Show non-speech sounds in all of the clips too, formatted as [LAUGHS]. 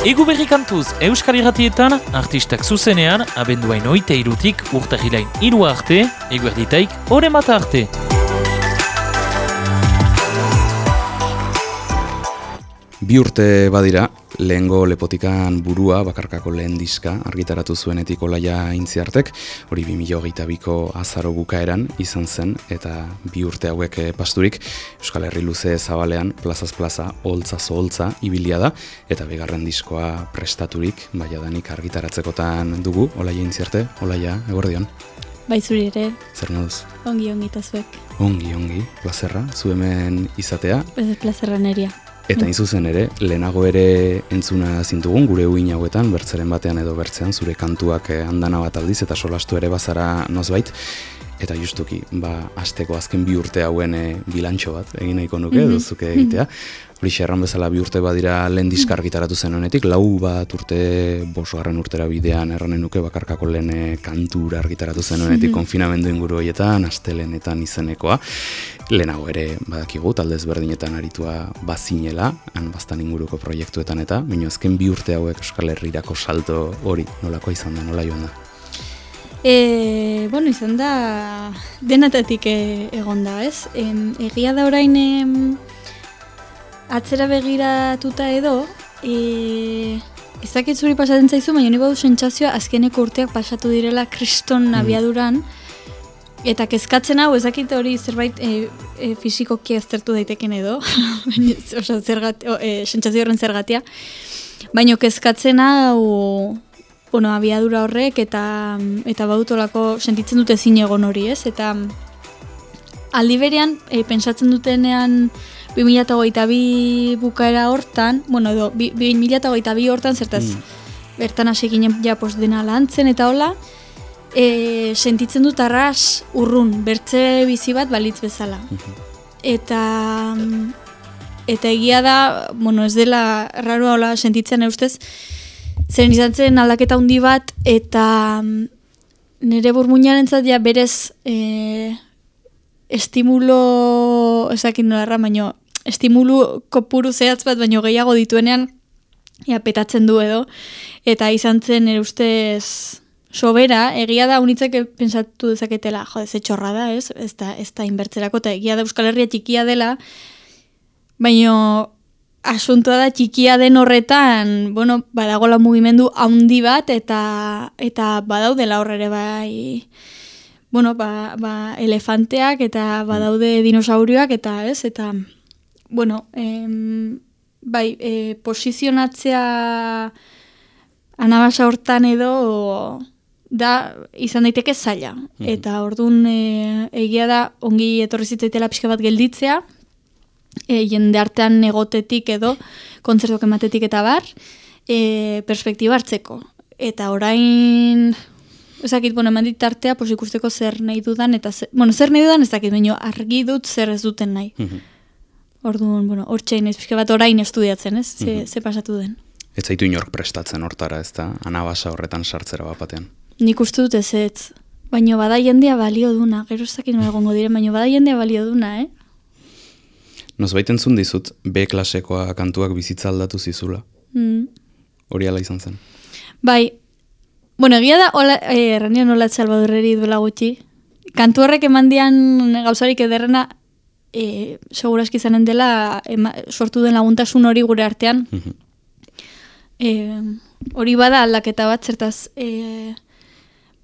Egu berri kantuz Euskal Irratietan, artistak zuzenean, abenduain oite irutik urtahilain irua arte, eguerditaik ore mata arte. Bi urte badira, lehengo lepotikan burua, bakarkako lehen diska, argitaratu zuenetik olaia intziartek, hori 2008 biko azaro bukaeran izan zen, eta bi urte hauek eh, pasturik, Euskal Herri luze zabalean, plazaz plaza, holtza zoholtza, ibilia da, eta bigarren diskoa prestaturik, baiadanik argitaratzekotan dugu, olaia intziarte, olaia, egordion. Bai zuri ere, Zer moduz? ongi ongi eta zuek. Ongi, ongi, plazerra, zu hemen izatea, Ez plazerra neria. Eta hain zuzen ere, lehenago ere entzuna zintugun, gure uin hauetan, bertzeren batean edo bertzean, zure kantuak eh, andana bat aldiz, eta solastu ere bazara nozbait, eta justuki, ba, asteko azken bi urte hauen e, bilantxo bat, egin nahiko nuke, Mhm. duzuke egitea. [LAUGHS] Hori erran bezala bi urte badira lehen diska argitaratu zen honetik, lau bat urte, bosgarren urtera bidean erranen nuke bakarkako lehen eh, kantura argitaratu zen honetik, konfinamendu inguru horietan, astelenetan izenekoa. Lehenago ere badakigu, talde ezberdinetan aritua bazinela, han bastan inguruko proiektuetan eta, baina azken bi urte hauek Euskal Herrirako salto hori nolakoa izan da, nola joan da. E, bueno, izan da denatatik e, egon da, ez? Em, egia da orain em, atzera begiratuta edo, e, ez dakit zuri pasatzen zaizu, baina nire badu sentsazioa azkeneko urteak pasatu direla kriston abiaduran, Eta kezkatzen hau, ez dakit hori zerbait e, e, fisikoki aztertu daiteken edo, [LAUGHS] osea, zergat, o, e, sentsazio horren zergatia. Baina kezkatzen hau, bueno, abiadura horrek eta eta badutolako sentitzen dute ezin egon hori, ez? Eta aldi berean, e, pensatzen dutenean 2022 bukaera hortan, bueno, edo bi- 2022 hortan, zertaz, bertan hasi ginen ja pos dena lantzen eta hola, e, sentitzen dut arras urrun, bertze bizi bat balitz bezala. Eta mm, eta egia da, bueno, ez dela raroa hola sentitzen eustez, zeren izan zen aldaketa handi bat, eta mm, nire burmuinaren ja berez e, estimulo, esakin nolarra, baino, estimulu kopuru zehatz bat, baino gehiago dituenean, ja, petatzen du edo, eta izan zen nire ustez sobera, egia da unitzek pensatu dezaketela, jode, ze txorra da, ez? Ez da, ez da inbertzerako, eta egia da Euskal Herria txikia dela, baino asuntoa da txikia den horretan, bueno, badagola mugimendu handi bat, eta eta badaudela horrere bai, bueno, ba, ba, elefanteak eta badaude dinosaurioak eta ez, eta bueno, em, bai, e, posizionatzea anabasa hortan edo da izan daiteke zaila. Eta orduan e, egia da ongi etorri zitzaitela pixka bat gelditzea, e, jende artean egotetik edo kontzertuak ematetik eta bar, e, perspektiba hartzeko. Eta orain, ezakit, bueno, eman dit artea, pos ikusteko zer nahi dudan, eta zer, bueno, zer nahi dudan ez dakit, baina argi dut zer ez duten nahi. Orduan, bueno, hor txain ez pixka bat orain estudiatzen, ez? Ze, ze pasatu den. Ez zaitu inork prestatzen hortara, ez da, anabasa horretan sartzera bat batean. Nik uste dut ez ez. Baina bada jendea balio duna, gero ez dakit egongo diren, baina bada jendea balio duna, eh? Nozbait entzun dizut, B klasekoa kantuak bizitza aldatu zizula. Mm. Hori ala izan zen. Bai, bueno, egia da, hola, eh, erranian nola Salvadorreri duela gutxi. Kantu horrek eman dian gauzarik ederrena, eh, seguraski izanen dela, ema, sortu den laguntasun hori gure artean. Mhm. Eh, hori bada aldaketa bat, zertaz, eh,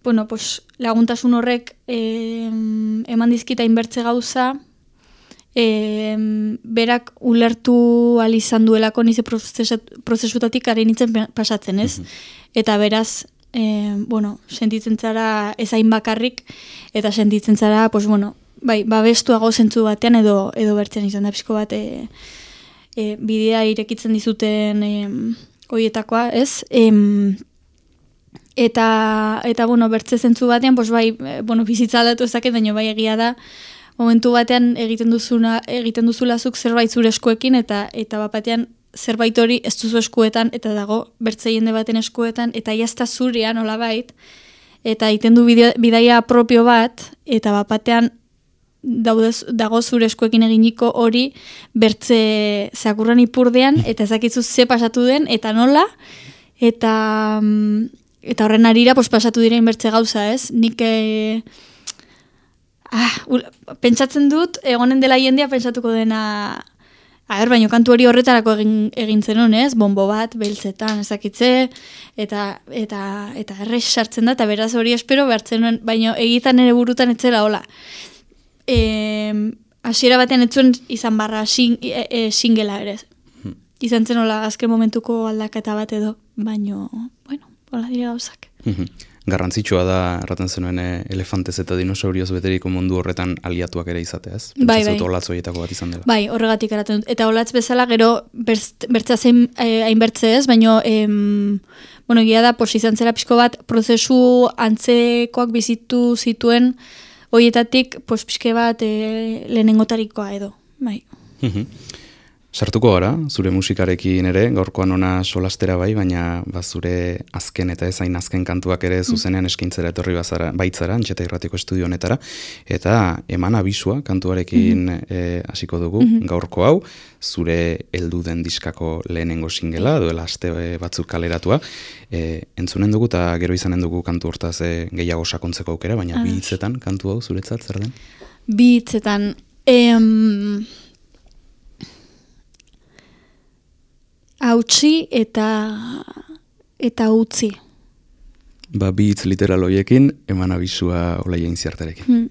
bueno, pues, laguntasun horrek eh, eman dizkita inbertze gauza, eh, berak ulertu al izan duelako nize prozesutatik are nintzen pasatzen, ez? Eta beraz, eh, bueno, sentitzen zara ezain bakarrik, eta sentitzen zara, pues, bueno, bai, babestuago zentzu batean edo edo bertzen izan da pixko bat e, e, bidea irekitzen dizuten e, hoietakoa, ez? Em, eta, eta bueno, bertze zentzu batean, pues bai, e, bueno, bizitza aldatu ezaket, baina bai egia da, momentu batean egiten duzuna, egiten duzulazuk zerbait zure eskuekin, eta eta bat batean zerbait hori ez duzu eskuetan, eta dago bertze jende baten eskuetan, eta jazta zurean, olabait, eta egiten du bidaia propio bat, eta bat batean daude, dago zure eskuekin eginiko hori bertze zakurran ipurdean, eta ezakizu ze pasatu den, eta nola, eta mm, eta horren arira pues, pasatu direin bertze gauza, ez? Nik e, ah, pentsatzen dut, egonen dela jendea pentsatuko dena A ber, baino kantu hori horretarako egin, egin zen ez? Bombo bat, beltzetan, ezakitze, eta, eta, eta errex sartzen da, eta beraz hori espero behartzen nuen, baino egitan ere burutan etzela hola. E, asiera batean etzuen izan barra sing, e, e, singela ere. Hmm. Izan zen hola azken momentuko aldaketa bat edo, baino, bueno, hola dira gauzak. Garrantzitsua da erraten zenuen eh, elefantez eta dinosaurioz beteriko mundu horretan aliatuak ere izatea, ez? Bai, bai. Olatz horietako bat izan dela. Bai, horregatik eraten dut. Eta olatz bezala gero bertza zein eh, hainbertze ez, baino em, bueno, gira da, pos izan zela pixko bat, prozesu antzekoak bizitu zituen horietatik, pos pixke bat e, lehenengotarikoa edo. Bai. Sartuko gara, zure musikarekin ere, gaurkoan ona solastera bai, baina ba, zure azken eta ezain azken kantuak ere mm. zuzenean eskintzera etorri bazara, baitzara, antxeta irratiko estudio honetara, eta eman abisua kantuarekin mm hasiko dugu, mm gaurko hau, zure heldu den diskako lehenengo singela, duela aste batzuk kaleratua, e, entzunen dugu eta gero izanen dugu kantu hortaz e, gehiago sakontzeko aukera, baina bi hitzetan kantu hau zuretzat zer den? Bi hitzetan, em hautsi eta eta utzi. Ba, bi hitz literal hoiekin, eman abizua olai egin ziartarekin. Hmm.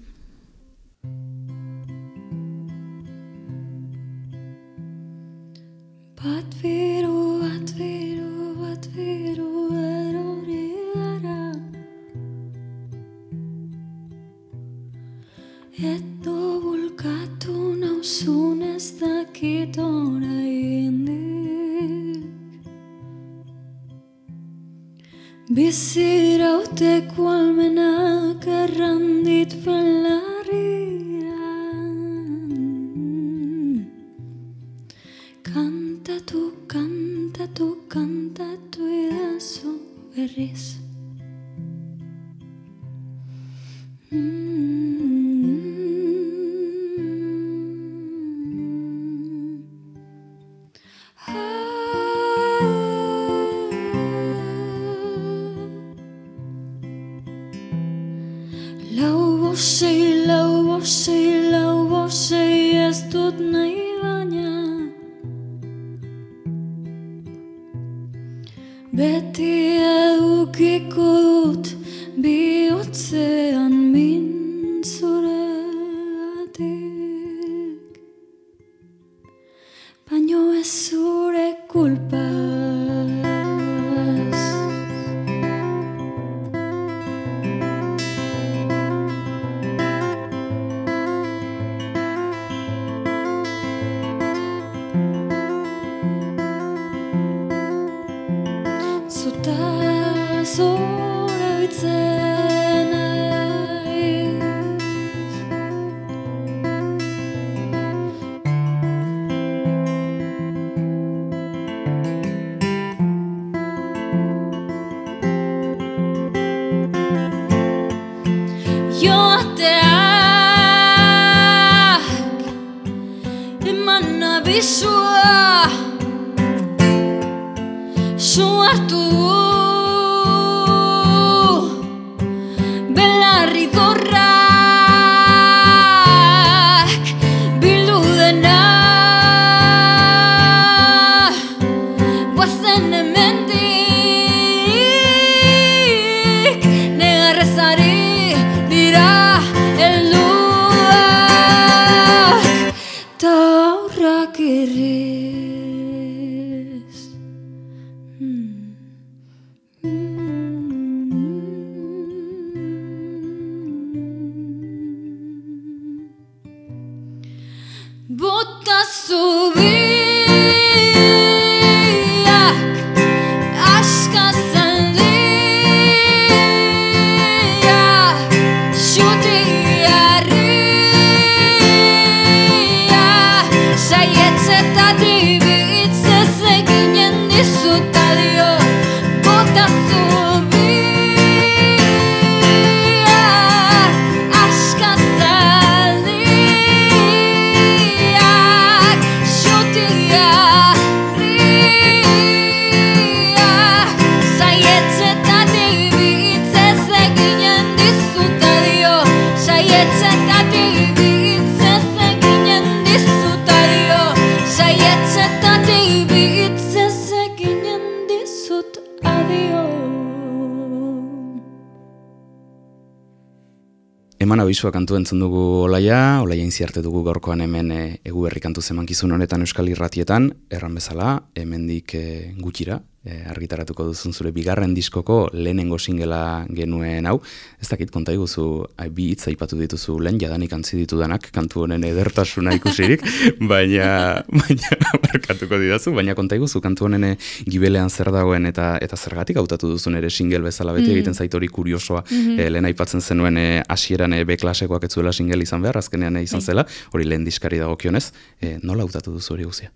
Eman abisua kantu entzun dugu olaia, olaia inziarte dugu gaurkoan hemen e, egu berri kantu zemankizun honetan Euskal Irratietan, erran bezala, hemendik e, gutxira, e, argitaratuko duzun zure bigarren diskoko lehenengo singela genuen hau. Ez dakit konta iguzu, bi hitz aipatu dituzu lehen, jadanik antzi ditudanak, kantu honen edertasuna ikusirik, [LAUGHS] baina, baina markatuko didazu, baina konta iguzu, kantu honen gibelean zer dagoen eta eta zergatik hautatu duzun ere single bezala beti mm. egiten zaitori kuriosoa, mm lehen aipatzen zenuen e, hasieran e, beklasekoak ez zuela single izan behar, azkenean izan bai. zela, hori lehen diskari dagokionez, e, nola hautatu duzu hori guzia?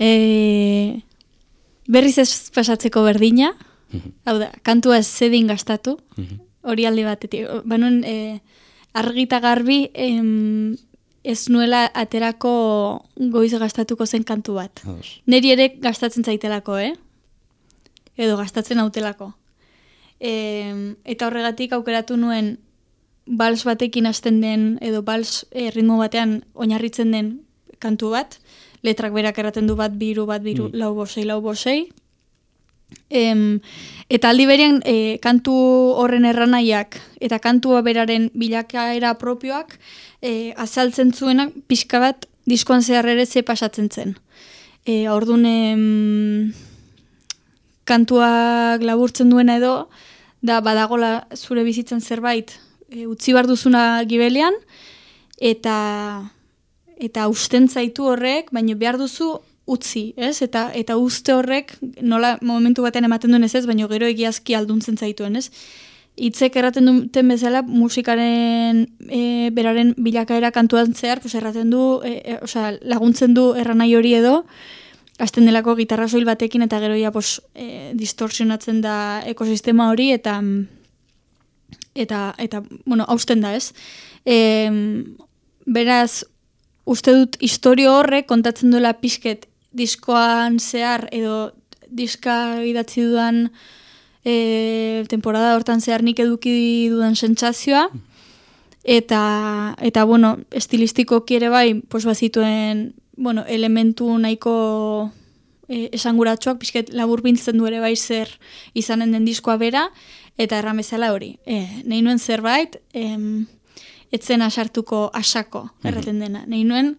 E, berriz ez pasatzeko berdina, mhm. hau da, kantua ez zedin gastatu, mhm. hori alde batetik. Banuen, e, argita garbi, em, ez nuela aterako goiz gastatuko zen kantu bat. Neri ere gastatzen zaitelako, eh? Edo gastatzen autelako. E, eta horregatik aukeratu nuen bals batekin hasten den, edo bals e, ritmo batean oinarritzen den kantu bat, letrak berak erraten du bat biru, bat biru, mm. lau bosei, lau bosei. Em, eta aldi berean e, kantu horren erranaiak eta kantua beraren bilakaera propioak e, azaltzen zuenak pixka bat diskoan zehar ere ze pasatzen zen. E, Orduan kantuak laburtzen duena edo, da badagola zure bizitzen zerbait e, utzi bar duzuna gibelean, eta eta usten zaitu horrek, baina behar duzu utzi, ez? Eta eta uste horrek nola momentu batean ematen duen ez ez, baina gero egiazki alduntzen zaituen, ez? Itzek erraten duten bezala musikaren e, beraren bilakaera kantuan zehar, pues erraten du, e, e, laguntzen du erranai hori edo, hasten delako gitarra soil batekin eta gero ja pues, e, distorsionatzen da ekosistema hori eta eta eta bueno, hausten da, ez? E, beraz, uste dut historio horrek kontatzen duela pixket diskoan zehar edo diska idatzi dudan e, temporada hortan zehar nik eduki dudan sentsazioa eta eta bueno, estilistiko kiere bai, pues bazituen, bueno, elementu nahiko e, esanguratsuak pixket labur bintzen du ere bai zer izanen den diskoa bera eta erramezala hori. E, Nei nuen zerbait, em, etzen asartuko asako mhm. erraten dena. Nei nuen,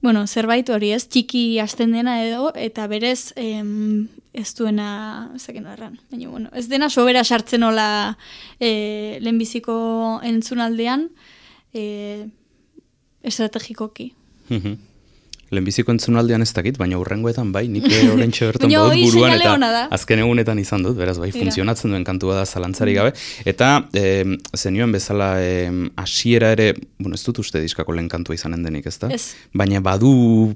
bueno, zerbait hori ez, txiki hasten dena edo, eta berez em, ez duena, zeken erran. Baina, bueno, ez dena sobera sartzen hola e, lehenbiziko entzunaldean e, estrategikoki. Mhm lehenbiziko entzunaldean ez dakit, baina urrengoetan bai, nik horren [LAUGHS] txertan badut buruan, eta azken egunetan izan dut, beraz bai, funtzionatzen duen kantua da zalantzari gabe, eta e, zenioen bezala hasiera ere, bueno, ez dut uste diskako lehen kantua izanen denik, ez da? Baina badu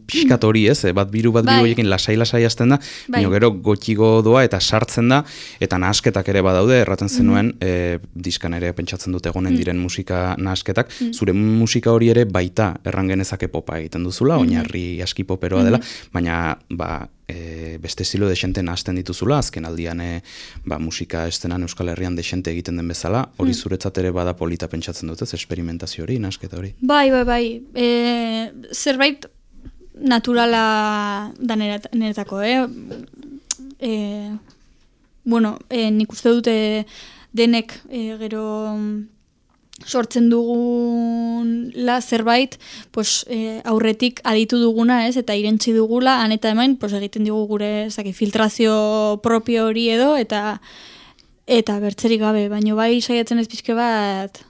pixkat hori ez, bat biru bat biru bai. lasai-lasai hasten da, bai. baina gero gotxigo doa eta sartzen da, eta nahasketak ere badaude, erraten mm. zenuen, mm. diskan ere pentsatzen dut egonen mm. diren musika nahasketak, mm. zure musika hori ere baita errangenezake popa egiten duzula, mm. oinarri aski poperoa dela, mhm. baina ba, e, beste estilo desenten hasten dituzula, azken aldian e, ba, musika estenan Euskal Herrian desente egiten den bezala, hori mm. zuretzat ere bada polita pentsatzen dut, ez esperimentazio hori, nasketa hori. Bai, bai, bai, e, zerbait naturala da niretako, eh? E, bueno, e, nik uste dute denek e, gero sortzen dugun la zerbait pues, e, aurretik aditu duguna ez eta irentzi dugula han eta hemen pues, egiten dugu gure zaki, filtrazio propio hori edo eta eta bertzerik gabe baino bai saiatzen ez pizke bat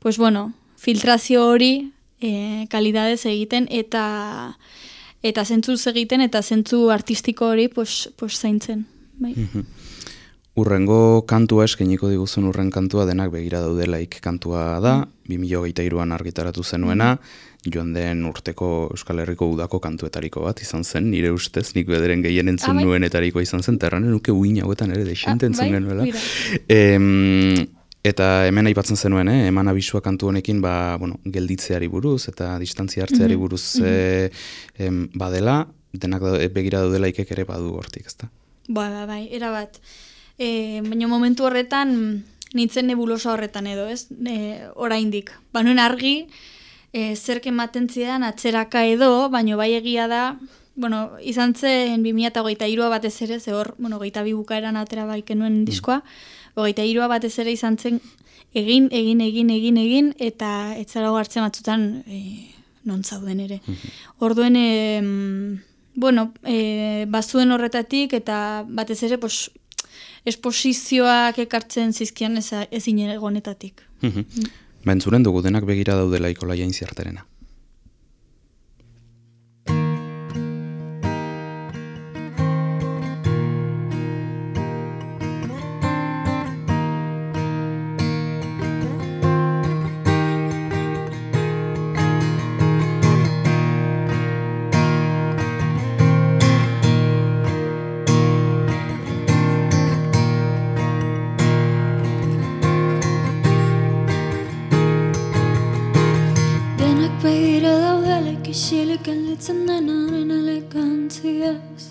pues bueno filtrazio hori e, kalidadez egiten eta eta zentzuz egiten eta zentzu artistiko hori pues, pues zaintzen bai. Mhm. Urrengo kantua eskeniko diguzun urren kantua denak begira daudelaik kantua da, 2008an argitaratu zenuena, joan den urteko Euskal Herriko udako kantuetariko bat izan zen, nire ustez, nik bederen gehien entzun ah, bai. nuenetariko izan zen, terranen nuke uin hauetan ere desente ah, entzun bai, genuela. eta hemen aipatzen zenuen, eh? eman abisua kantu honekin ba, bueno, gelditzeari buruz eta distantzia hartzeari mhm, buruz mm -hmm. badela, denak begira daudelaikek ere badu hortik, ezta? Ba, ba, bai, erabat. E, baina momentu horretan, nintzen nebulosa horretan edo, ez? E, oraindik. Banuen argi, e, zerk ematen zidan atzeraka edo, baina bai egia da, bueno, izan zen 2008a batez ere, ze hor, bueno, geita bi bukaeran atera baikenuen diskoa, hogeita irua batez ere izan zen egin, egin, egin, egin, egin, eta ez zara hartzen batzutan e, non zauden ere. Orduen, e, bueno, e, bazuen horretatik, eta batez ere, pos, esposizioak ekartzen zizkian ez, ezin egonetatik. Mhm. Ba, entzuren dugu denak begira daudela ikolaia inziarterena. Isilik gelditzen denaren elegantziaz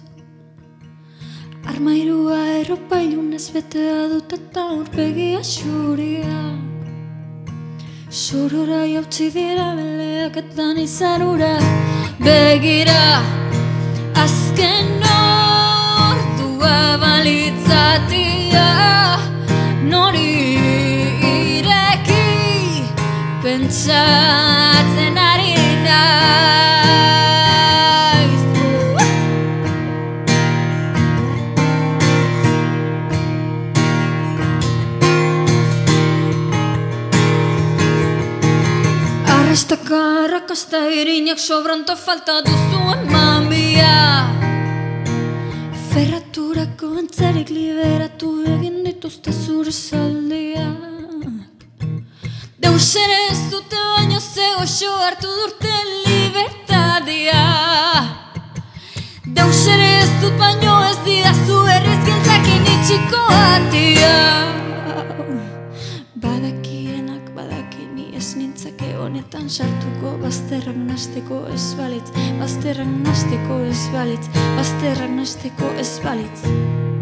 Armairua erropa ilunez betea dut eta urpegia xuria Sorora jautzi dira beleak eta nizarura. Begira azken ordua balitzatia. Nori ireki pentsatzen ari Arrastaka arrakasta irinak sobranto falta duzu mamia Ferraturako antzarik liberatu egin dituzte zure zaldiak Deus ere ez dute baino ze oso hartu durte libertadia Deus ere ez dut baino ez didazu errez giltzakin itxiko atia Badakienak badakini ez nintzake honetan sartuko. Bazterrak nasteko ez balitz, bazterrak nasteko ez balitz, bazterrak nasteko ez balitz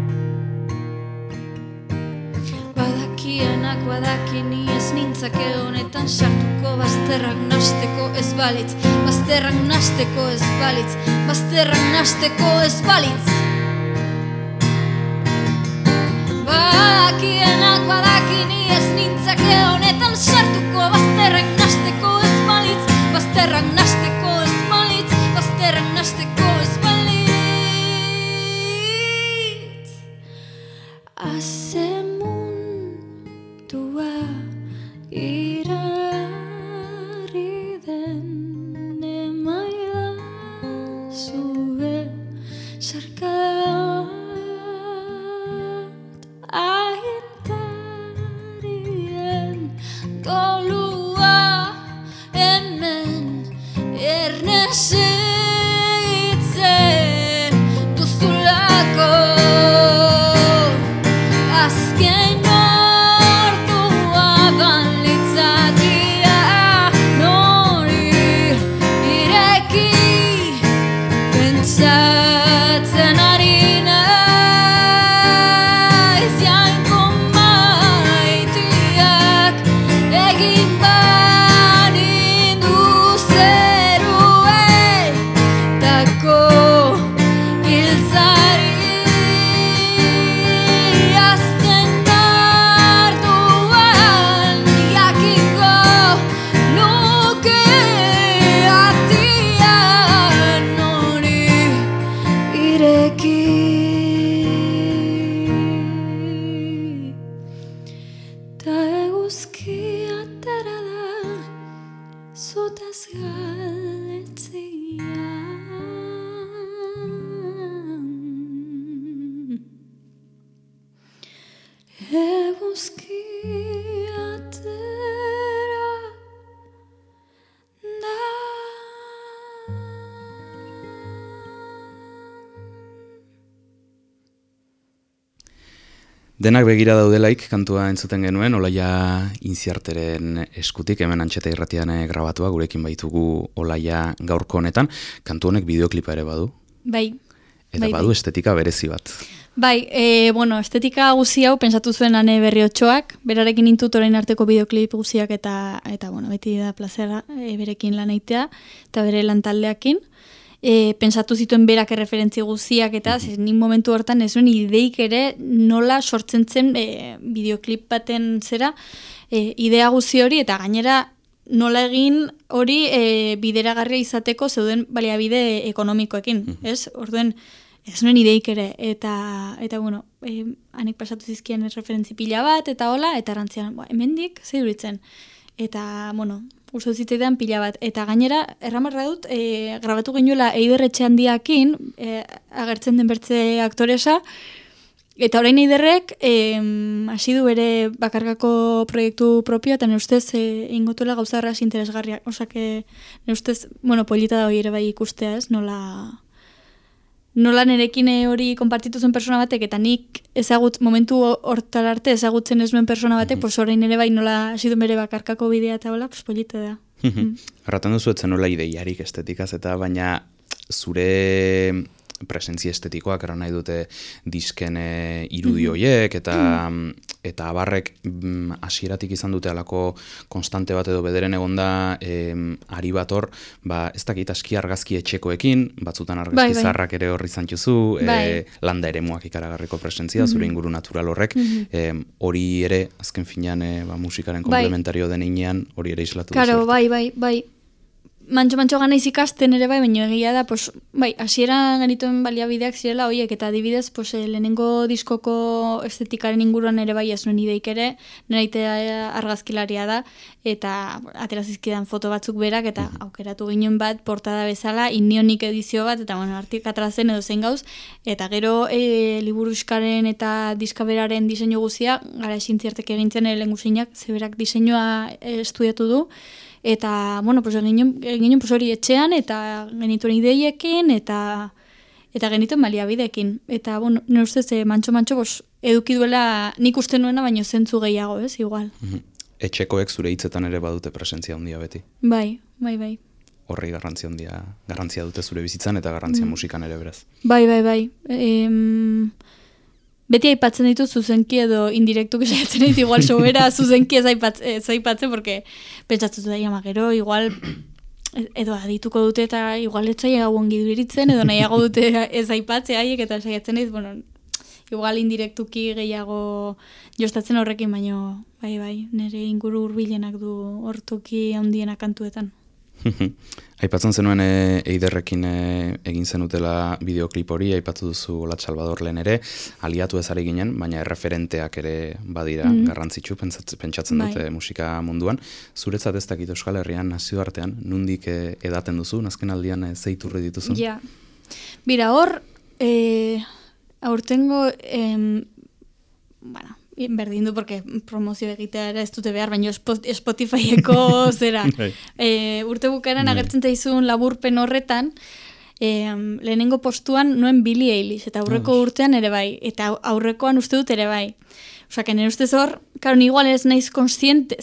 Badakienak badakini ez nintzake honetan sartuko. Bazterrak nasteko ez balitz, bazterrak nasteko ez balitz, bazterrak nasteko ez balitz. Badakienak badakini ez nintzake honetan sartuko. Bazterrak nasteko ez balitz, bazterrak nasteko ez balitz, bazterrak ez balitz. Haze eguzki aterala zutaz galetzia Denak begira daudelaik kantua entzuten genuen, olaia inziarteren eskutik, hemen antxeta irratian eh, grabatua, gurekin baitugu olaia gaurko honetan. Kantu honek bideoklipa ere badu, Bai, eta Bai, badu bai. estetika berezi bat. Bai, e, bueno, estetika guzi hau pensatu zuen ane berri otxoak, berarekin intut orain arteko bideoklip guziak eta, eta bueno, beti da plazera e, berekin lan eitea, eta bere lan taldeakin. E, pensatu zituen berak erreferentzi guztiak eta mm nin momentu hortan ez nuen ideik ere nola sortzen zen e, bideoklip baten zera e, idea guzti hori eta gainera nola egin hori e, bideragarria izateko zeuden baliabide ekonomikoekin, mm ez? Orduen, ez nuen ideik ere, eta, eta bueno, e, anek pasatu zizkien referentzi pila bat, eta hola, eta rantzian, ba, hemendik, zeiduritzen. Eta, bueno, uste zitzaidan pila bat. Eta gainera, erramarra dut, e, grabatu genuela eiderretxe handiakin, e, agertzen den bertze aktoresa, Eta orain eiderrek, hasi du bere bakargako proiektu propio, eta neustez, e, ingotuela gauza erraz interesgarriak. Osak, neustez, bueno, polita da hori ere bai ikustea, ez? Nola, nola nerekin hori konpartitu zuen persona batek, eta nik ezagut, momentu hortar arte ezagutzen ez nuen persona batek, mm -hmm. orain ere bai nola hasi du bere bakarkako bidea eta hola, pues polita da. Mm Arratan duzu etzen nola ideiarik estetikaz, eta baina zure presentzia estetikoak eran nahi dute disken eh, irudi mhm. horiek eta mm. eta abarrek mm, hasieratik izan dute alako konstante bat edo bederen egonda em, ari bat hor, ba, ez dakit aski argazki etxekoekin, batzutan argazki bai, bai. zarrak ere horri zantzuzu, e, bai. landa ere muak ikaragarriko presentzia, zure mhm. inguru natural horrek, mm hori ere, azken finean, e, ba, musikaren bai. komplementario bai. den hori ere islatu Claro, bai, bai, bai, mantxo mantxo gana ikasten ere bai, baina egia da, pues, bai, hasiera genituen baliabideak zirela hoiek eta adibidez, pues, eh, lehenengo diskoko estetikaren inguruan ere bai ez nuen ideik ere, nire argazkilaria da, eta aterazizkidan foto batzuk berak, eta aukeratu ginen bat, portada bezala, inionik edizio bat, eta bueno, artik atrazen edo zen gauz, eta gero e, liburuskaren eta diskaberaren diseinu guzia, gara esintziertek egintzen ere lenguzinak, zeberak diseinua eh, estudiatu du, eta bueno, pues egin pues hori etxean eta genituen ideiekin eta eta genituen baliabideekin eta bueno, ne ustez e, mantxo mantxo pues eduki duela nik uste nuena baino zentzu gehiago, ez? Igual. Mhm. Etxekoek zure hitzetan ere badute presentzia handia beti. Bai, bai, bai. Horri garrantzia handia, garrantzia dute zure bizitzan eta garrantzia mm. musikan ere beraz. Bai, bai, bai. Em, beti aipatzen ditu zuzenki edo indirektu saiatzen ditu igual sobera zuzenki ez aipatzen, ez aipatzen porque pentsatzen da gero igual edo adituko dute eta igual etzai hau ongi duritzen edo nahiago dute ez aipatzea haiek eta saiatzen ditu bueno, igual indirektuki gehiago jostatzen horrekin baino bai bai nire inguru hurbilenak du hortuki handienak kantuetan Aipatzen zenuen e, eiderrekin e, egin zenutela bideoklip hori, aipatu duzu Olat Salvador lehen ere, aliatu ezari ginen, baina erreferenteak ere badira mm. garrantzitsu pentsatzen bai. dute musika munduan. Zuretzat ez dakit Euskal Herrian nazio artean, nundik e, edaten duzu, nazken aldian e, zeiturri dituzu? Ja, bira hor, e, aurtengo, em, bueno, berdin du, porque promozio egitea ez dute behar, baina Spotifyeko [LAUGHS] zera. e, urte bukaran bai. agertzen zaizun laburpen horretan, e, lehenengo postuan nuen Billy Eilish, eta aurreko urtean ere bai, eta aurrekoan uste dut ere bai. Osa, que nire ustez hor, karo, igual ez naiz konstiente,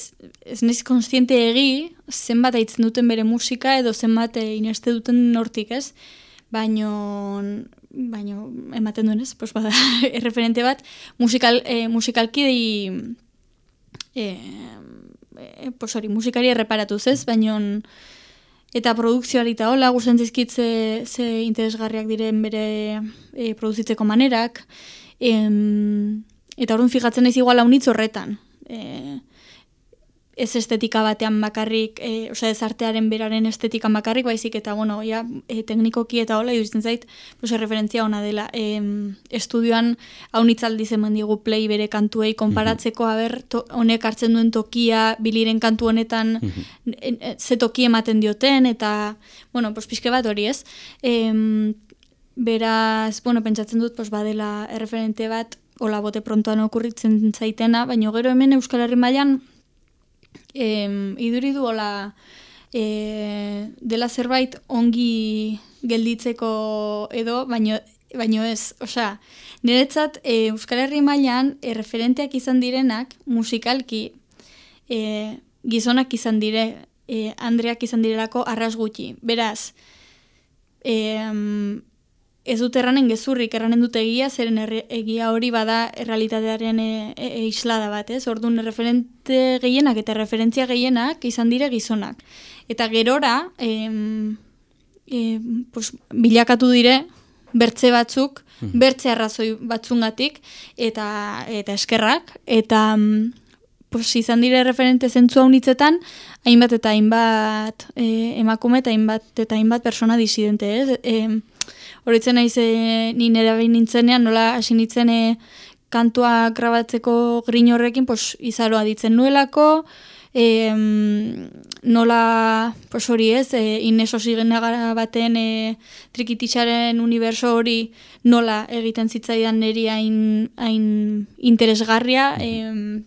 ez naiz konstiente egi, zenbat aitzen duten bere musika, edo zenbat e, ineste duten nortik, ez? Baino ematen duenez, pues bada [LAUGHS] erreferente bat musikal e, musikalki dei eh e, pues hori musikari erreparatuz, ez? Baino eta produkzioari ta hola gusten dizkitze ze interesgarriak diren bere e, produzitzeko manerak. Em, eta orduan fijatzen naiz igual unitz horretan. Eh ez estetika batean bakarrik, e, osea ez artearen beraren estetikan bakarrik, baizik eta bueno, ja, e, teknikoki eta hola iruditzen zait, pues referentzia ona dela. E, estudioan haunitzaldi zeman digu play bere kantuei konparatzeko mm aber honek hartzen duen tokia biliren kantu honetan mm ze toki ematen dioten eta bueno, pues pizke bat hori, ez? E, beraz, bueno, pentsatzen dut pues badela erreferente bat Ola bote prontoan okurritzen zaitena, baina gero hemen Euskal Herri mailan em, iduri duola e, dela zerbait ongi gelditzeko edo, baino, baino ez, osea, niretzat e, Euskal Herri mailan e, referenteak izan direnak musikalki e, gizonak izan dire, e, Andreak izan direlako arras gutxi. Beraz, e, ez dut erranen gezurrik, erranen dut egia, zeren egia hori bada errealitatearen e, e, e, islada bat, ez? Orduan, referente gehienak eta referentzia gehienak izan dire gizonak. Eta gerora, em, e, pues, bilakatu dire, bertze batzuk, bertze arrazoi batzungatik, eta, eta eskerrak, eta pues, izan dire referente zentzu haunitzetan, hainbat eta hainbat e, emakume eta hainbat eta hainbat persona disidente, ez? E, Horitzen naiz e, ni nire behin nintzenean, nola hasi nintzen e, kantua grabatzeko grin horrekin, pues, izaroa ditzen nuelako, e, nola, pues hori ez, e, Ines gara baten e, trikitixaren uniberso hori nola egiten zitzaidan niri hain, hain interesgarria, e,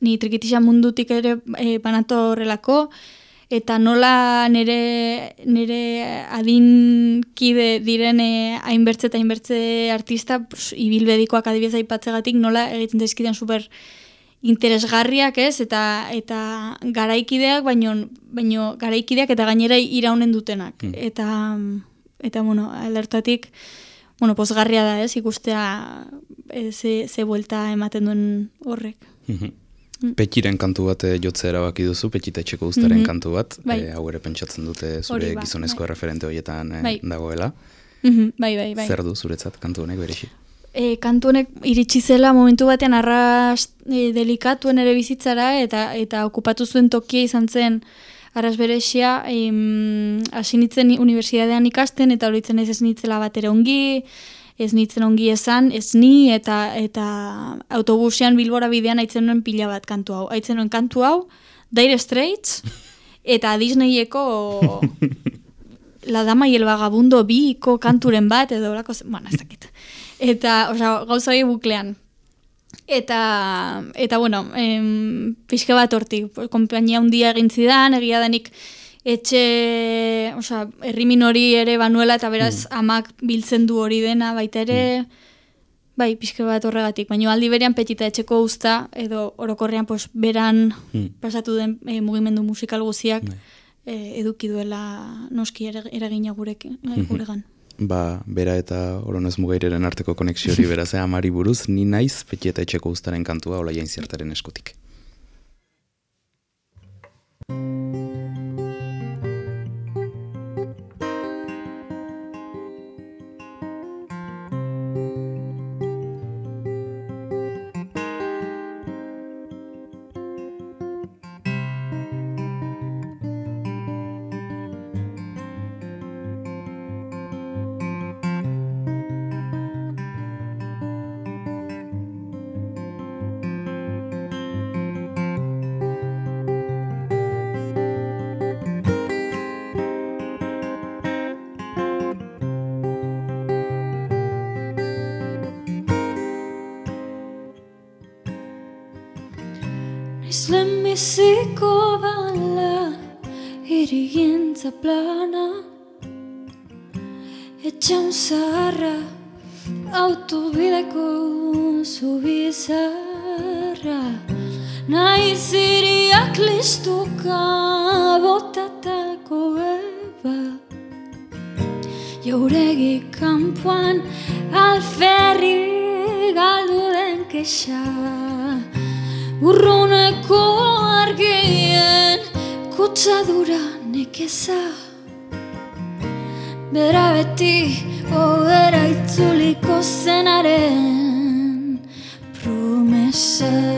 ni trikitixa mundutik ere e, banato horrelako, eta nola nire, nire adinkide direne hainbertze eta hainbertze artista, pues, ibilbedikoak adibidez aipatzegatik, nola egiten zaizkiden super interesgarriak, ez? Eta eta garaikideak, baino baino garaikideak eta gainera iraunen dutenak. Mm. Eta eta bueno, alertatik bueno, posgarria da, ez? Ikustea e, ze ze vuelta ematen duen horrek. Mm Petiren kantu bat eh, jotze erabaki duzu, petita etxeko ustaren mm kantu bat, bai. e, hau ere pentsatzen dute zure ba, gizonezko bai. referente horietan e, bai. dagoela. Mm bai, bai, bai. Zer du zuretzat kantu honek berexi? e, kantu honek iritsi zela momentu batean arras e, delikatuen ere bizitzara eta eta okupatu zuen tokia izan zen arras beresia hasi nitzen unibertsitatean ikasten eta horitzen ez ez nitzela bat ere ongi ez nitzen ongi esan, ez ni eta eta autobusean bilbora bidean aitzen nuen pila bat kantu hau. Aitzen nuen kantu hau, Dire Straits [LAUGHS] eta Disneyeko [LAUGHS] La Dama y el Vagabundo biko kanturen bat edo lako, bueno, ez dakit eta, osea, gauza hori buklean. Eta, eta bueno, em, pixka bat hortik, kompainia handia egin zidan, egia denik etxe, osea, herrimin hori ere banuela, eta beraz, mm. amak biltzen du hori dena, baita ere, mm. bai, pixka bat horregatik, baina aldi berean petita etxeko usta, edo orokorrean, pues, beran mm. pasatu den e, mugimendu musikal guziak, e, eduki duela noski eragina gurekin, mm guregan ba, bera eta oronez mugaireren arteko konexio hori beraz, eh, amari buruz, ni naiz, peti eta etxeko ustaren kantua, hola jain ziertaren eskutik. kisses.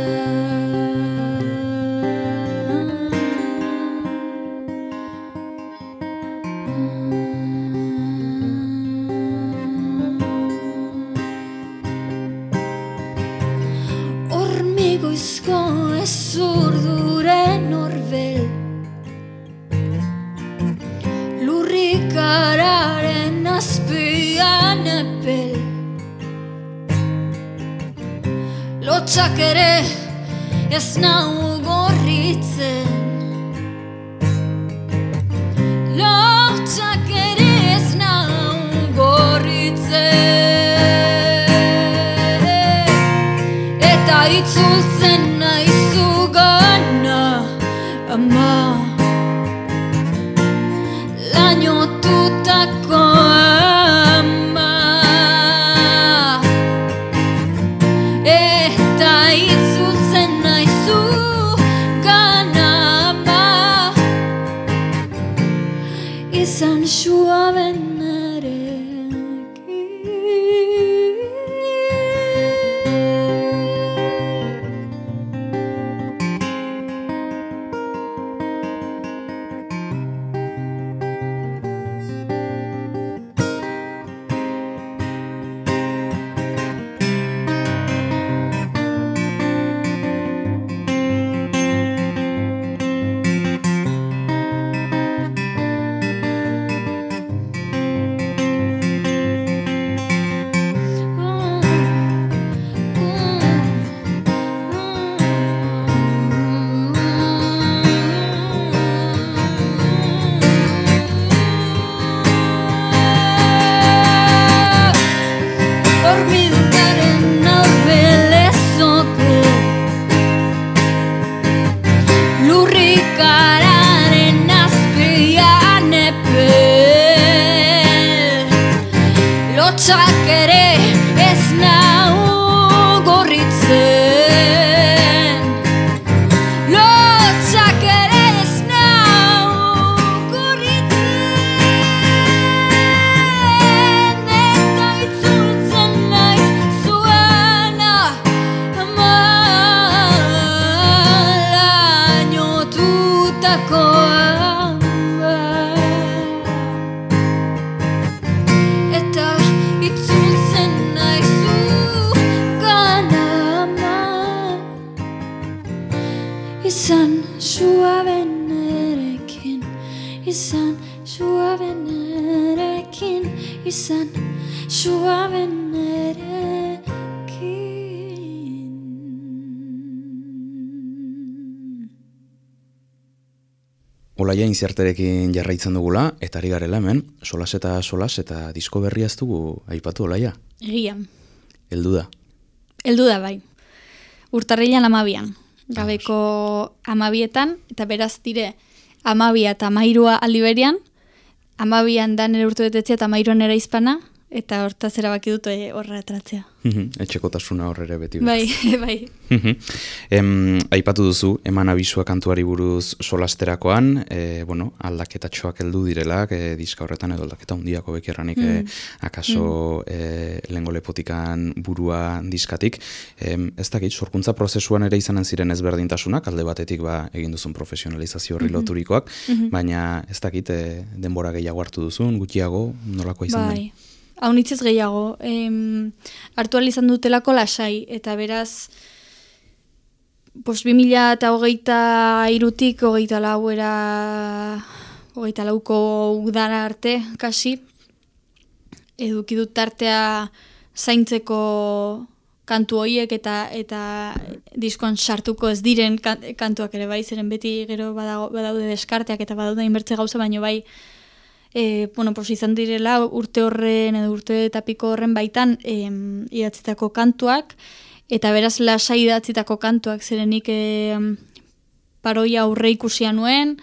Olaia inziarterekin jarraitzen dugula, eta ari garela hemen, solas eta solas eta disko berria ez dugu aipatu olaia. Egia. Heldu da. Heldu da bai. Urtarrilan amabian. Gabeko amabietan, eta beraz dire amabia eta mairua aldiberian, amabian da nire urte betetzea eta mairuan nera izpana, eta hortaz erabaki dut horra atratzea. Etxekotasuna hor ere beti. Bai, [LAUGHS] bai. em, aipatu duzu, eman abisua kantuari buruz solasterakoan, e, bueno, aldaketatxoak heldu direla, e, diska horretan edo aldaketa hundiako bekerranik e, akaso e, lengo lepotikan burua diskatik. Em, ez dakit, sorkuntza prozesuan ere izanen ziren ezberdintasunak, alde batetik ba, egin duzun profesionalizazio horri loturikoak, baina ez dakit, e, denbora gehiago hartu duzun, gutxiago, nolakoa izan den? Bai. Nitzez gehiago. Em, hartu ahal izan dutelako lasai, eta beraz, pos, 2000 eta hogeita irutik, hogeita lauera, hogeita lauko udara arte, kasi, eduki dut tartea zaintzeko kantu hoiek eta eta diskoan sartuko ez diren kan- kantuak ere bai, zeren beti gero badago, badaude deskarteak eta badaude inbertze gauza, baino bai, e, bueno, pues izan direla urte horren edo urte eta piko horren baitan em, idatzitako kantuak, eta beraz lasai idatzitako kantuak zirenik em, paroia aurre ikusia nuen,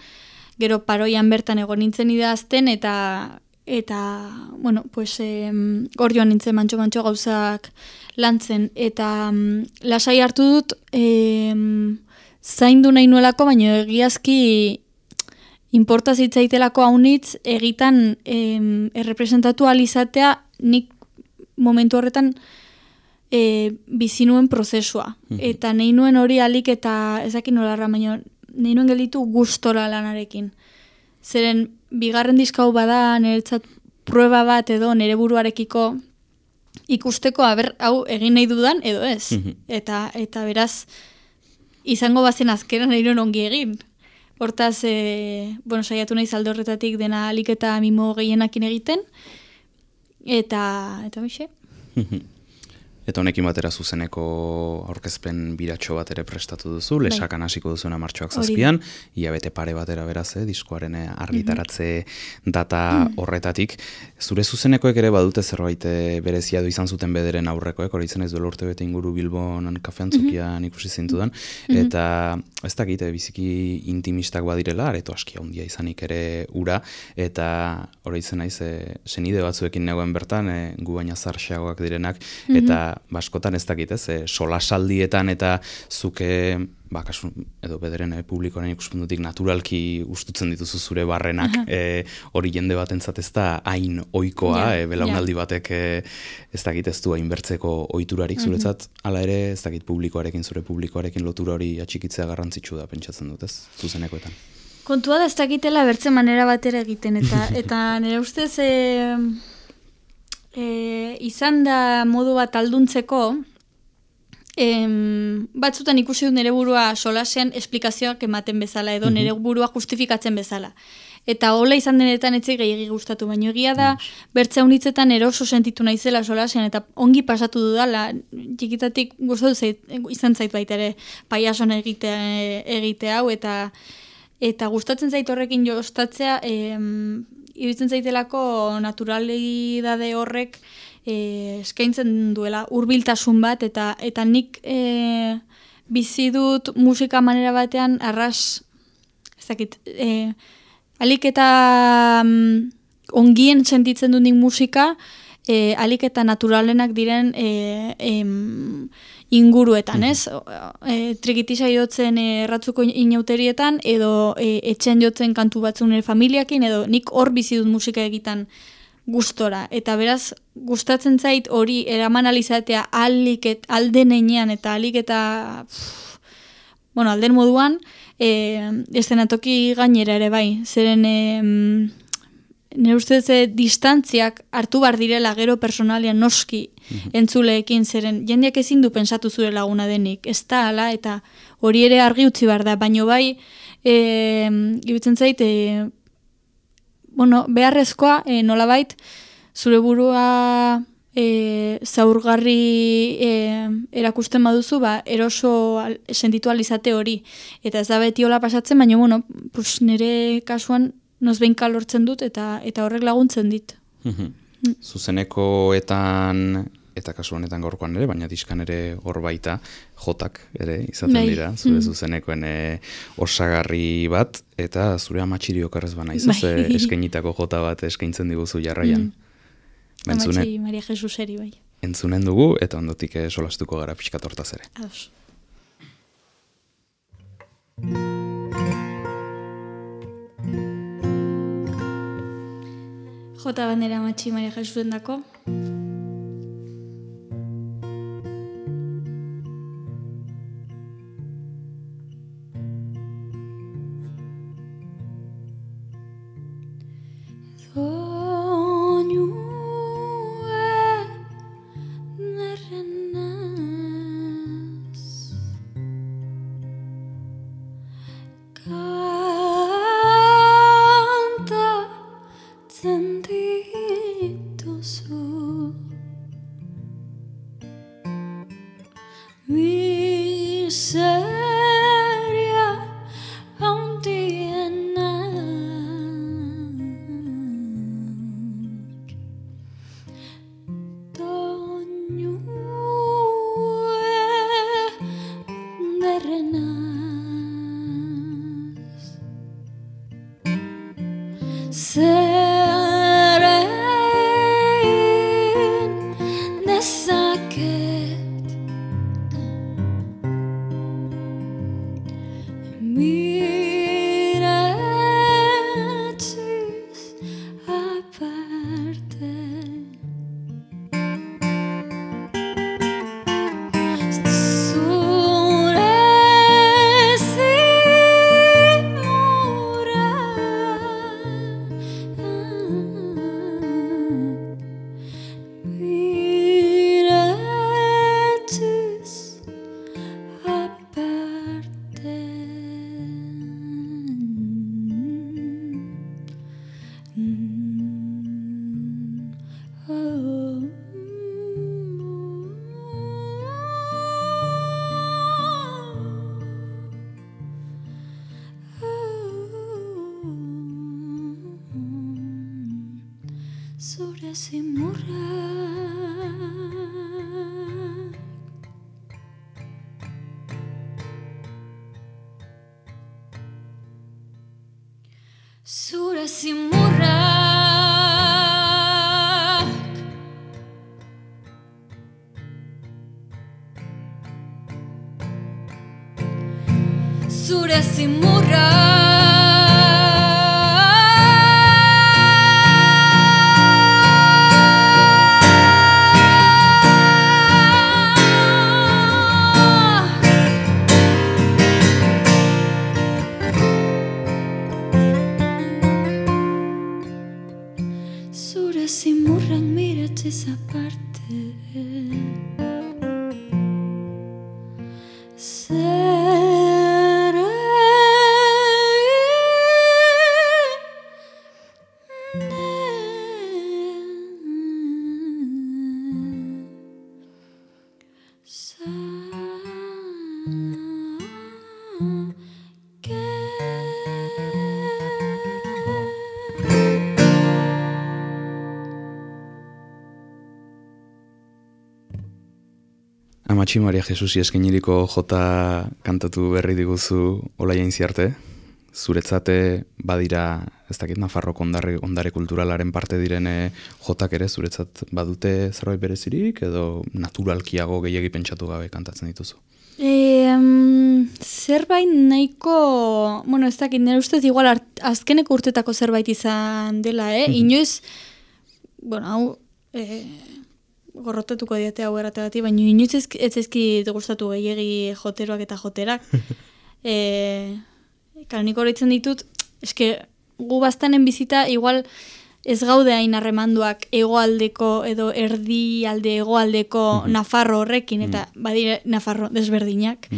gero paroian bertan egon nintzen idazten, eta eta, bueno, pues, em, hor joan nintzen mantxo-mantxo gauzak lantzen, eta em, lasai hartu dut em, zaindu nahi nuelako, baina egiazki inporta zitzaitelako haunitz egitan em, errepresentatu alizatea nik momentu horretan e, bizi nuen prozesua. Eta nahi nuen hori alik eta ezakin nolarra, baina nahi nuen gelditu gustora lanarekin. Zeren bigarren diskau bada niretzat prueba bat edo nire buruarekiko ikusteko aber hau egin nahi dudan edo ez. Eta eta beraz izango bazen azkena nahi nuen ongi egin. Hortaz, e, bueno, saiatu zalde horretatik dena alik eta mimo gehienakin egiten. Eta, eta bixe. [LAUGHS] Eta honekin batera zuzeneko aurkezpen biratxo bat ere prestatu duzu, lesakan hasiko duzuna martxoak zazpian, hilabete pare batera beraz, eh, diskoaren eh, argitaratze data horretatik. Zure zuzenekoek ere badute zerbait eh, berezia du izan zuten bederen aurrekoek, hori izan ez duela urte bete inguru Bilbon kafeantzokian ikusi zintudan, eta ez dakit, eh, biziki intimistak badirela, areto aski handia izanik ere ura, eta hori izan naiz, eh, senide batzuekin negoen bertan, eh, gu baina zarxeagoak direnak, eta baskotan ez dakit, ez, eh, solasaldietan eta zuke ba, kasu, edo bederen eh, publikoaren ikuspuntutik naturalki ustutzen dituzu zure barrenak, eh, hori jende batentzat ez da hain ohikoa, Ja, eh, belaunaldi batek eh, ez dakit ez du hainbertzeko ohiturarik zuretzat, hala ere ez dakit publikoarekin, zure publikoarekin lotura hori atxikitzea garrantzitsu da pentsatzen dut, ez, zuzenekoetan. Kontua da ez dakitela bertze manera batera egiten, eta [LAUGHS] eta nire ustez e, e, izan da modu bat alduntzeko, em, batzutan ikusi dut nire burua solasean esplikazioak ematen bezala, edo nire burua justifikatzen bezala. Eta hola izan denetan etzi gehiagi gustatu, baina egia da, bertze unitzetan eroso sentitu naizela solasean, eta ongi pasatu dudala, txikitatik gustatu zait, izan zait baita ere, paiason egite, egite hau, eta eta gustatzen zait horrekin jostatzea, em, iruditzen zaitelako naturalidade horrek e, eskaintzen duela hurbiltasun bat, eta eta nik e, bizi dut musika manera batean arras, ez dakit, e, alik eta mm, ongien sentitzen dut nik musika, e, alik eta naturalenak diren e, em, inguruetan, ez? E, trikitisa jotzen e, erratzuko inauterietan, edo e, etxean jotzen kantu batzun familiakin, edo nik hor bizi dut musika egitan gustora. Eta beraz, gustatzen zait hori eraman alizatea alik et, alden einean, eta alik eta... pff, bueno, alden moduan, e, estenatoki gainera ere bai, zeren... E, nire ustez e, distantziak hartu bar direla gero personalian noski entzuleekin. Zeren jendeak ezin du pensatu zure laguna denik, ez da ala eta hori ere argi utzi behar da, baino bai e, iruditzen zait e, bueno, beharrezkoa e, nolabait zure burua e, zaurgarri e, erakusten baduzu, ba, eroso al, sentitu alizate hori. Eta ez da beti hola pasatzen, baina, bueno, pues, nire kasuan nozbein kalortzen dut eta eta horrek laguntzen dit. Mhm. Zuzenekoetan eta kasu honetan gaurkoan ere, baina diskan ere hor baita jotak ere izaten Bai. dira, zure Mm. zuzenekoen e, osagarri bat, eta zure amatxiri okarrez bana izaz, Bai. e, eskainitako jota bat eskaintzen diguzu jarraian. Mm. Ba, entzune- Amatxi Maria Jesuseri bai. entzunen dugu, eta ondotik eh, solastuko gara pixkat hortaz ere. Ados. Jota bandera Amatxi Maria Jesusen dako. Amatxi Maria Jesusi eskeniriko jota kantatu berri diguzu olaia inziarte, zuretzate badira, ez dakit Nafarroko ondare, ondare kulturalaren parte direne jotak ere zuretzat badute zerbait berezirik edo naturalkiago gehiegi pentsatu gabe kantatzen dituzu. E, um, zerbait nahiko, bueno, ez dakit, nire ustez igual art, azkeneko urtetako zerbait izan dela, eh? Inoiz, bueno, hau, e, gorrotetuko diate hau errategati, baina inoiz ez, ez ezki gustatu gehiegi joteroak eta joterak. [LAUGHS] e, Karo, nik horretzen ditut, eske gu baztanen bizita igual ez gaude hain harremanduak hegoaldeko edo erdialde hegoaldeko Nafarro horrekin, eta badire Nafarro desberdinak.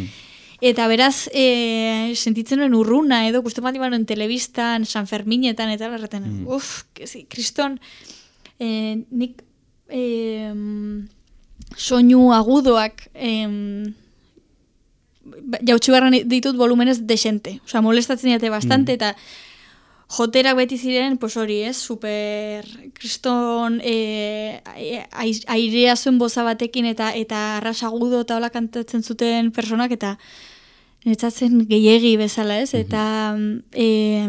Eta beraz, e, sentitzen nuen urruna, edo gustu bat iban telebistan, San Ferminetan, eta erraten, uf, que si, kriston, e, nik em, soinu agudoak em, jautsi barran ditut volumenez desente. Osea, molestatzen diate bastante, eta joterak beti ziren, pues hori, ez, super kriston e, ai- airea zuen boza batekin eta eta arras agudo eta hola kantatzen zuten personak eta netzatzen gehiegi bezala, ez? Eta, e,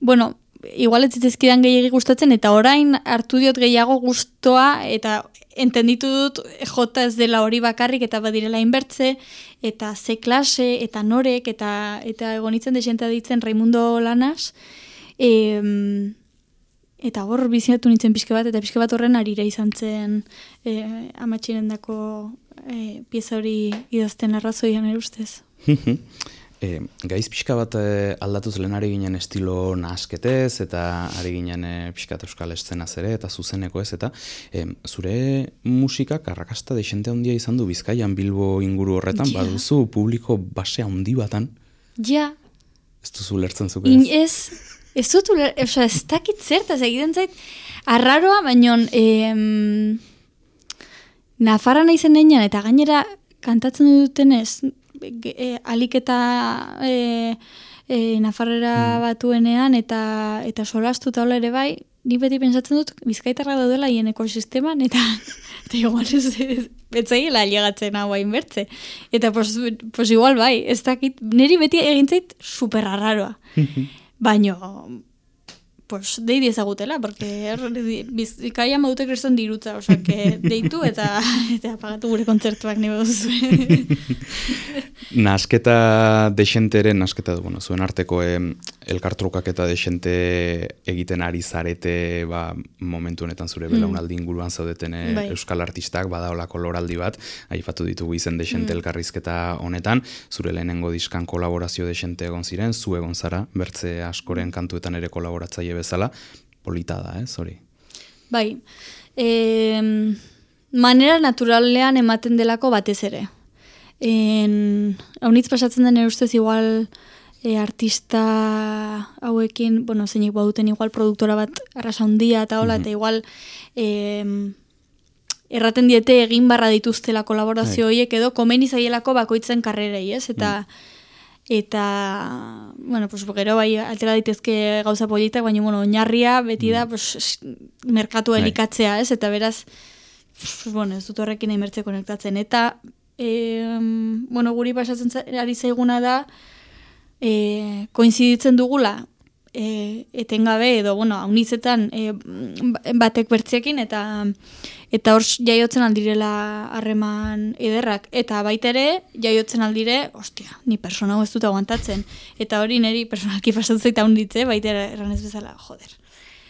bueno, igual ez zitzizkidan gehiegi gustatzen eta orain hartu diot gehiago gustoa eta entenditu dut jota ez dela hori bakarrik eta badirela inbertze eta ze klase eta norek eta eta egonitzen desenta ditzen Raimundo Lanas em, eta hor bizinatu nintzen pixka bat eta pixka bat horren arira izan zen e, amatxiren dako e, pieza hori idazten arrazoian ere ustez. [LAUGHS] E, gaiz pixka bat e, aldatuz lehen ari ginen estilo nasketez eta ari ginen e, pixka euskal eszenaz ere eta zuzeneko ez eta e, zure musikak arrakasta desente handia izan du Bizkaian Bilbo inguru horretan Ja. baduzu publiko base handi batan Ja, ez duzu lertzen zuke In, ez? ez, ez dut, uler- osea, ez dakit zertaz egiten zait, arraroa, baino, em, Nafarra naizen neinan, eta gainera kantatzen dutenez, e, alik eta e, e, Nafarrera batuenean, eta eta solastu eta hola ere bai, ni beti pentsatzen dut, bizkaitarra daudela hien ekosisteman, eta, [LAUGHS] eta igual ez, betzaiela llegatzen hau hain bertze. Eta pos, pos igual bai, ez dakit, niri beti egintzait super arraroa. Baino, pues deidi ezagutela, porque er, bizkaia modute kreston dirutza, que deitu eta [LAUGHS] eta pagatu gure kontzertuak nire duzu. [LAUGHS] Nasketa desenteren, nasketa bueno, zuen arteko em, elkartrukak eta desente egiten ari zarete ba, momentu honetan zure belaunaldi inguruan zaudeten eh, Bai. euskal artistak badaolako loraldi bat, aipatu ditugu izen desente elkarrizketa honetan, zure lehenengo diskan kolaborazio desente egon ziren, zu egon zara, bertze askoren kantuetan ere kolaboratzaile bezala, polita da, ez, hori. Bai, e, manera naturalean ematen delako batez ere. En, haunitz pasatzen den ustez igual e, artista hauekin, bueno, zeinik baduten igual produktora bat arrasa handia eta hola, eta igual e, erraten diete egin barra dituztela kolaborazio horiek edo komeni zaielako bakoitzen karrerei, ez? Eta eta bueno, pues gero bai altera daitezke gauza politak, baina bueno, oinarria beti da pues es- merkatu Bai. elikatzea, ez? Eta beraz pues, bueno, ez dut horrekin emertze konektatzen eta e, bueno, guri pasatzen ari zaiguna da e, koinziditzen dugula e, etengabe edo bueno, haunitzetan e, batek bertziekin eta eta hor jaiotzen aldirela harreman ederrak eta baita ere jaiotzen aldire, ostia, ni persona ez dut aguantatzen eta hori niri personalki pasatzen zaita haunditze, baita ere erranez bezala, joder.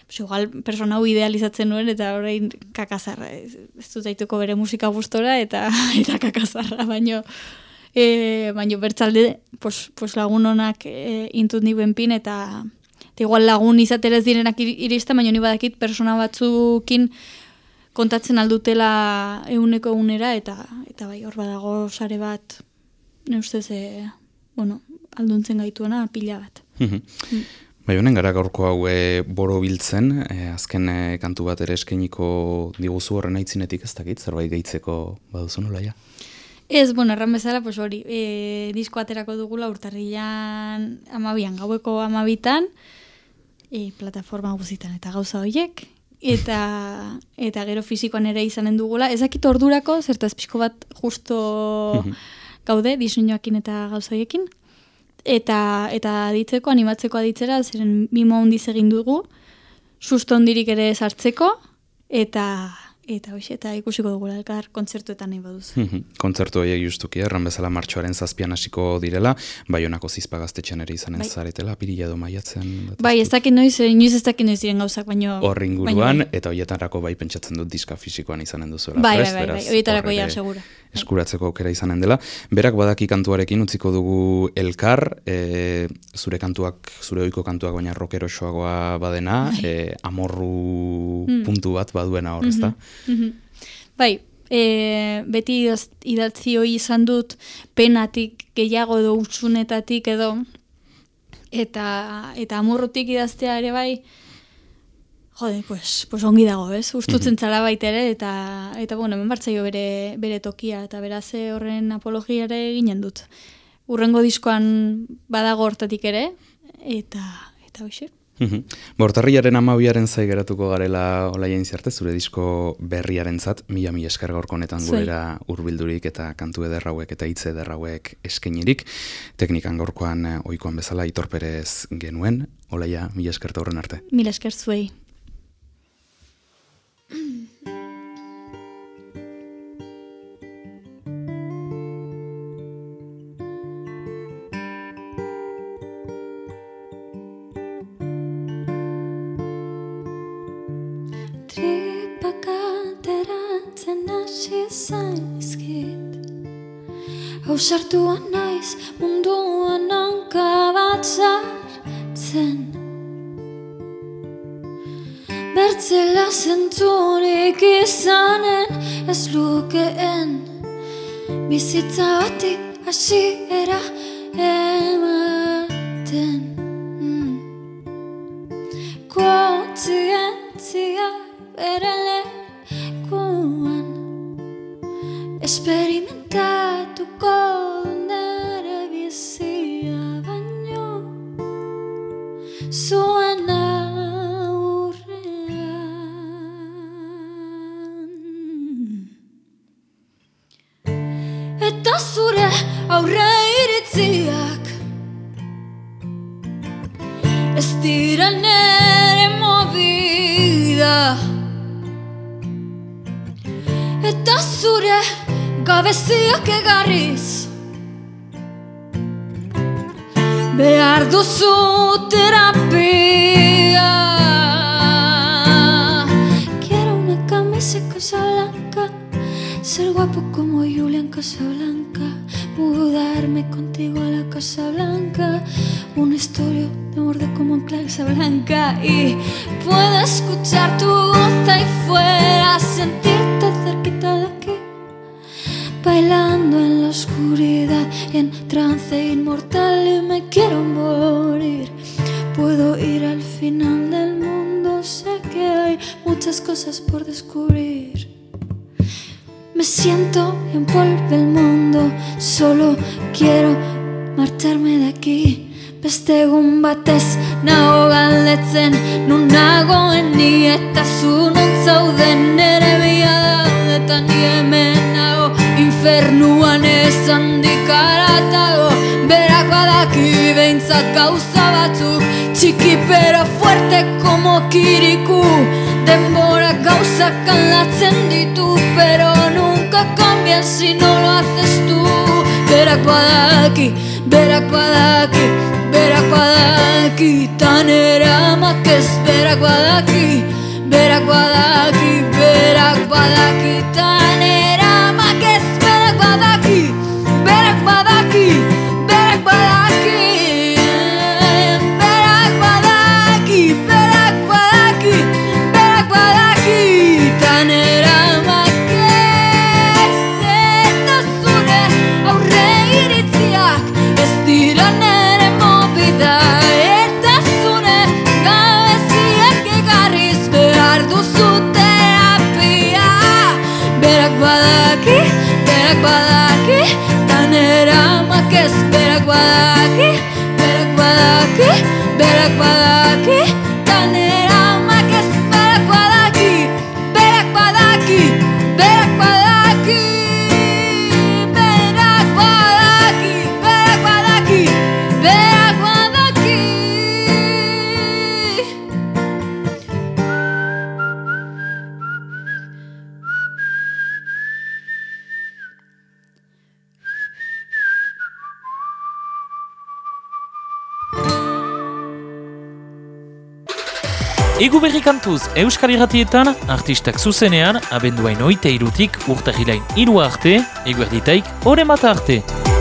Pues igual persona hau idealizatzen nuen eta orain kakazarra, ez, ez dut daituko bere musika gustora eta [LAUGHS] eta kakazarra, baino e, baino bertzalde pues, pues lagun honak e, intut nibuen pin eta eta igual lagun izaterez direnak iri- iristen, baina ni badakit persona batzukin kontatzen aldutela euneko eunera eta eta bai hor badago sare bat ne ustez e, bueno, alduntzen gaituena pila bat. Bai, honen gara gaurko hau e, boro biltzen, e, azken e, kantu bat ere eskeniko diguzu horren aitzinetik ez dakit, zerbait gehitzeko baduzu nola ja? Ez, bueno, erran bezala, pues hori, e, disko aterako dugula urtarrilan amabian, gaueko amabitan, e, plataforma guzitan eta gauza horiek, eta eta gero fisikoan ere izanen dugula. Ezakit ordurako, zertaz pixko bat justo gaude, diseinuakin eta gauza horiekin. Eta, eta aditzeko, animatzeko aditzera, zeren mimo handiz egin dugu, susto hondirik ere sartzeko, eta eta hoxe, eta ikusiko dugula elkar kontzertuetan nahi baduz. Mhm. Kontzertu horiek justuki, erran bezala martxoaren zazpian hasiko direla, Baionako zizpa gaztetxean ere izanen Bai. zaretela, pirila edo maiatzen. Bai, ez dakit noiz, eh, inoiz ez dakit noiz diren gauzak, baino... Hor baino inguruan, bai. eta horietarako bai pentsatzen dut diska fisikoan izanen duzuela. Bai, bai, bai, bai, beraz, horietarako hor ja, segura. Eskuratzeko aukera izanen dela. Berak badaki kantuarekin utziko dugu elkar, e, zure kantuak, zure ohiko kantuak baina rockerosoagoa badena, e, amorru puntu bat baduena hor, Bai, e, beti idatzi hoi izan dut penatik gehiago edo utxunetatik edo eta eta amorrutik idaztea ere bai Jode, pues, pues ongi dago, ez? Ustutzen zala baitere, eta, eta bueno, hemen bartzaio bere, bere tokia, eta beraz eh, horren apologiare ginen dut. Urrengo diskoan badago hortatik ere, eta, eta hoxe. Mhm. Bortarriaren amabiaren zai geratuko garela olaia inziarte, zure disko berriaren zat, mila mila esker gaurko honetan gurera urbildurik eta kantu ederrauek eta hitze ederrauek eskenirik. Teknikan gaurkoan eh, ohikoan bezala itorperez genuen, olaia mila esker horren arte. Mila esker zuei. Zaizkit. Hausartua naiz munduan hanka bat sartzen. Bertzela zentzurik izanen ez lukeen. Bizitza bati hasiera ematen. Mm. Kontzientzia bere Esperimentatuko du nere bizia baino Zuen Ser guapo como Julián Casablanca Mudarme contigo a la Casa Blanca. Una historia de amor de como en Casablanca Y puedo escuchar tu cambian si no lo haces tú. Berak badaki, berak badaki Berak badaki, tan eramak ez Berak badaki, berak badaki Berak badaki, tan eramak ez Berak badaki, kantuz Euskal Irratietan, artistak zuzenean, abenduain oite irutik urtahilain irua arte, eguerditaik, ore mata arte.